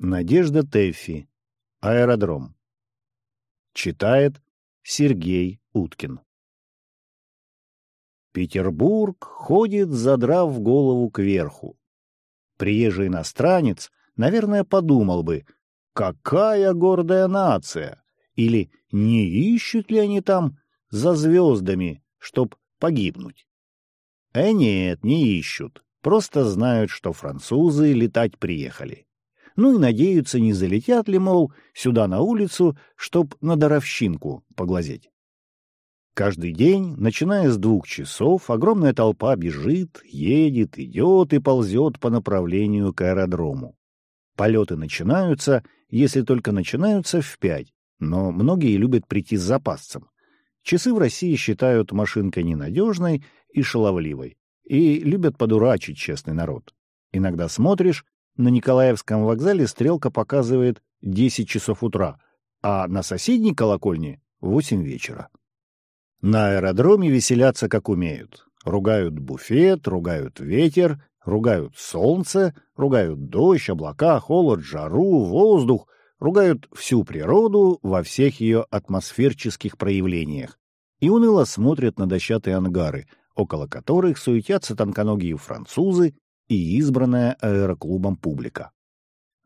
Надежда Тэффи. Аэродром. Читает Сергей Уткин. Петербург ходит, задрав голову кверху. Приезжий иностранец, наверное, подумал бы, какая гордая нация, или не ищут ли они там за звездами, чтоб погибнуть. Э, нет, не ищут, просто знают, что французы летать приехали ну и надеются, не залетят ли, мол, сюда на улицу, чтоб на даровщинку поглазеть. Каждый день, начиная с двух часов, огромная толпа бежит, едет, идет и ползет по направлению к аэродрому. Полеты начинаются, если только начинаются, в пять, но многие любят прийти с запасцем. Часы в России считают машинкой ненадежной и шаловливой, и любят подурачить честный народ. Иногда смотришь, на Николаевском вокзале стрелка показывает 10 часов утра, а на соседней колокольне — 8 вечера. На аэродроме веселятся как умеют. Ругают буфет, ругают ветер, ругают солнце, ругают дождь, облака, холод, жару, воздух, ругают всю природу во всех ее атмосферческих проявлениях и уныло смотрят на дощатые ангары, около которых суетятся тонконогие французы и избранная аэроклубом публика.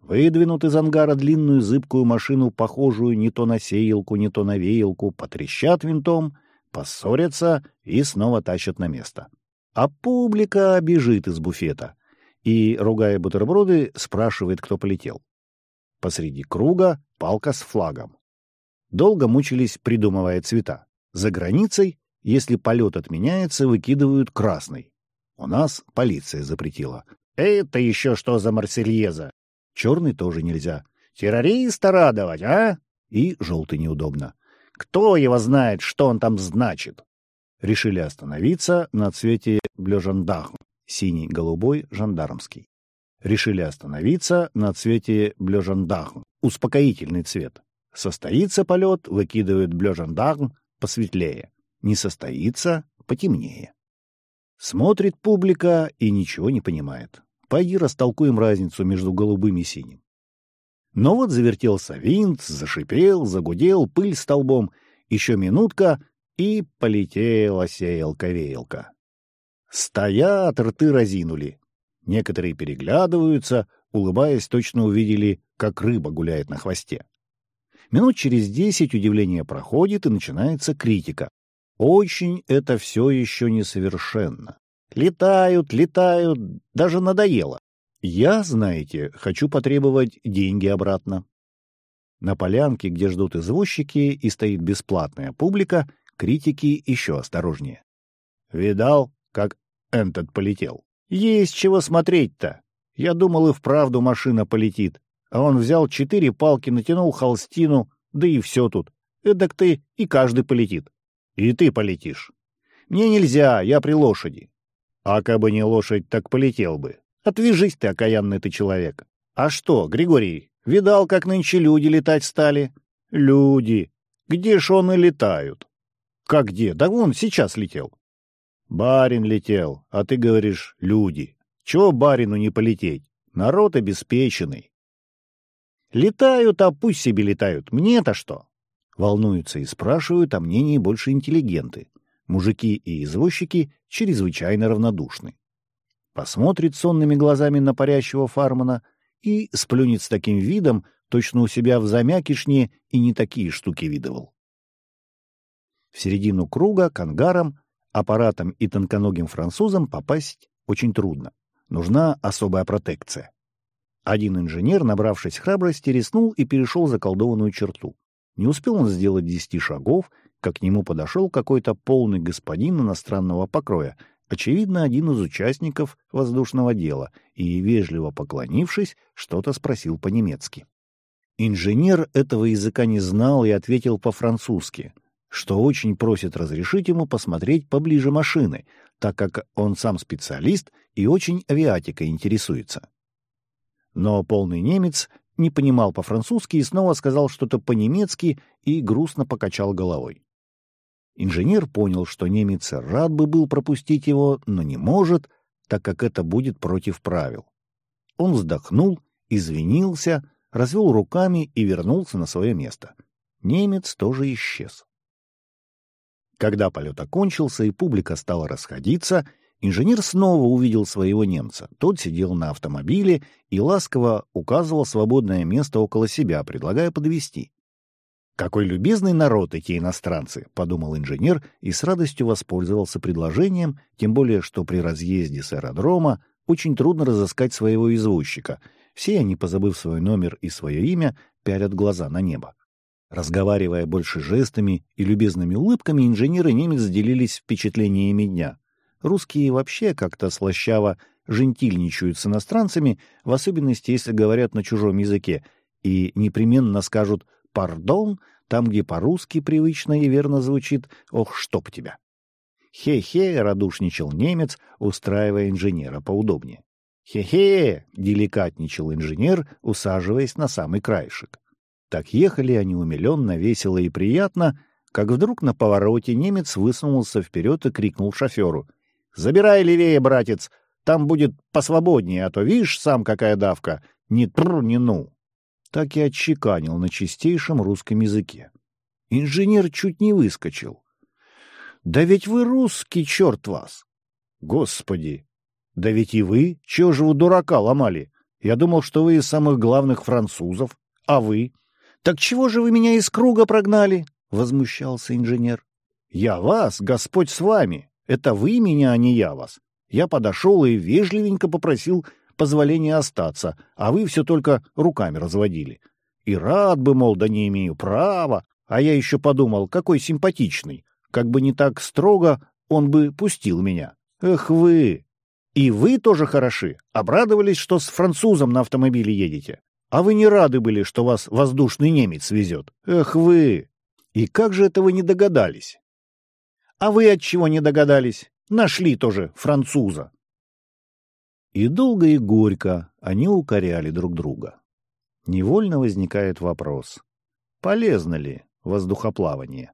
Выдвинут из ангара длинную зыбкую машину, похожую не то на сеялку, не то на веялку, потрещат винтом, поссорятся и снова тащат на место. А публика бежит из буфета и, ругая бутерброды, спрашивает, кто полетел. Посреди круга палка с флагом. Долго мучились, придумывая цвета. За границей, если полет отменяется, выкидывают красный. У нас полиция запретила. Это еще что за Марсельеза? Черный тоже нельзя. Террориста радовать, а? И желтый неудобно. Кто его знает, что он там значит? Решили остановиться на цвете блежандаху, синий-голубой жандармский. Решили остановиться на цвете блежандаху, успокоительный цвет. Состоится полет, выкидывают блежандаху посветлее. Не состоится — потемнее. Смотрит публика и ничего не понимает. Пойди растолкуем разницу между голубым и синим. Но вот завертелся винт, зашипел, загудел, пыль столбом. Еще минутка, и полетела сеялка-веялка. Стоят, рты разинули. Некоторые переглядываются, улыбаясь, точно увидели, как рыба гуляет на хвосте. Минут через десять удивление проходит, и начинается критика. Очень это все еще несовершенно. Летают, летают, даже надоело. Я, знаете, хочу потребовать деньги обратно. На полянке, где ждут извозчики и стоит бесплатная публика, критики еще осторожнее. Видал, как этот полетел? Есть чего смотреть-то. Я думал, и вправду машина полетит. А он взял четыре палки, натянул холстину, да и все тут. Эдак ты и каждый полетит. И ты полетишь. Мне нельзя, я при лошади. А кабы не лошадь, так полетел бы. Отвяжись ты, окаянный ты человек. А что, Григорий, видал, как нынче люди летать стали? Люди. Где ж он и летают? Как где? Да вон, сейчас летел. Барин летел, а ты говоришь «люди». Чего барину не полететь? Народ обеспеченный. Летают, а пусть себе летают. Мне-то что? Волнуются и спрашивают о мнении больше интеллигенты. Мужики и извозчики чрезвычайно равнодушны. Посмотрит сонными глазами на парящего фармана и сплюнет с таким видом, точно у себя в замякишне и не такие штуки видывал. В середину круга к ангарам, аппаратам и тонконогим французам попасть очень трудно. Нужна особая протекция. Один инженер, набравшись храбрости, риснул и перешел заколдованную черту. Не успел он сделать десяти шагов, как к нему подошел какой-то полный господин иностранного покроя, очевидно, один из участников воздушного дела, и, вежливо поклонившись, что-то спросил по-немецки. Инженер этого языка не знал и ответил по-французски, что очень просит разрешить ему посмотреть поближе машины, так как он сам специалист и очень авиатикой интересуется. Но полный немец не понимал по-французски и снова сказал что-то по-немецки и грустно покачал головой. Инженер понял, что немец рад бы был пропустить его, но не может, так как это будет против правил. Он вздохнул, извинился, развел руками и вернулся на свое место. Немец тоже исчез. Когда полет окончился и публика стала расходиться, инженер снова увидел своего немца. Тот сидел на автомобиле и ласково указывал свободное место около себя, предлагая подвести. «Какой любезный народ эти иностранцы!» — подумал инженер и с радостью воспользовался предложением, тем более что при разъезде с аэродрома очень трудно разыскать своего извозчика. Все они, позабыв свой номер и свое имя, пялят глаза на небо. Разговаривая больше жестами и любезными улыбками, инженеры немец делились впечатлениями дня. Русские вообще как-то слащаво жентильничают с иностранцами, в особенности, если говорят на чужом языке, и непременно скажут «пардон», там, где по-русски привычно и верно звучит «ох, чтоб тебя». «Хе-хе», — радушничал немец, устраивая инженера поудобнее. «Хе-хе», — деликатничал инженер, усаживаясь на самый краешек. Так ехали они умиленно, весело и приятно, как вдруг на повороте немец высунулся вперед и крикнул шоферу. «Забирай левее, братец! Там будет посвободнее, а то, видишь, сам какая давка! Ни тр, ни ну!» Так и отчеканил на чистейшем русском языке. Инженер чуть не выскочил. «Да ведь вы русский, черт вас!» «Господи! Да ведь и вы! Чего же вы дурака ломали? Я думал, что вы из самых главных французов. А вы?» «Так чего же вы меня из круга прогнали?» — возмущался инженер. «Я вас, Господь с вами. Это вы меня, а не я вас. Я подошел и вежливенько попросил позволения остаться, а вы все только руками разводили. И рад бы, мол, да не имею права. А я еще подумал, какой симпатичный. Как бы не так строго, он бы пустил меня. Эх вы! И вы тоже хороши. Обрадовались, что с французом на автомобиле едете. А вы не рады были, что вас воздушный немец везет? Эх вы! И как же это вы не догадались? А вы от чего не догадались? Нашли тоже француза. И долго и горько они укоряли друг друга. Невольно возникает вопрос, полезно ли воздухоплавание?